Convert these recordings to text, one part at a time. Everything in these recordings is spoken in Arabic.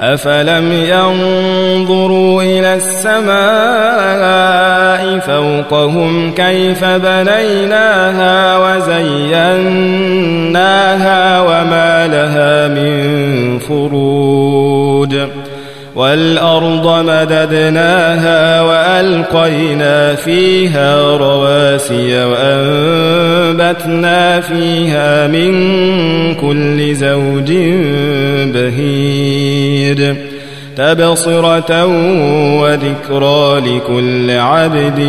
أفلم ينظروا إلى السماء فوقهم كيف بنيناها وزيناها وما لها من فروج والأرض مددناها وألقينا فيها رواسي وأنبتنا فيها من كل زوج بهير تبصرة وذكرى لكل عبد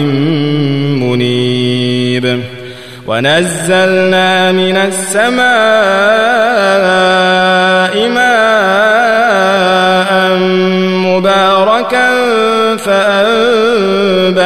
منيب ونزلنا من السماء ماء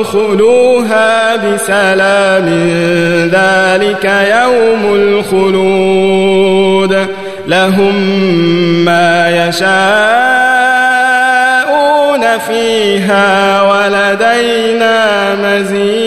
ادخلوها بسلام. ذلك يوم الخلود. لهم ما يشاءون فيها ولدينا مزيد.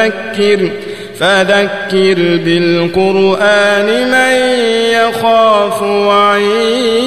فذكر فذكر بالقرآن من يخاف وعيد.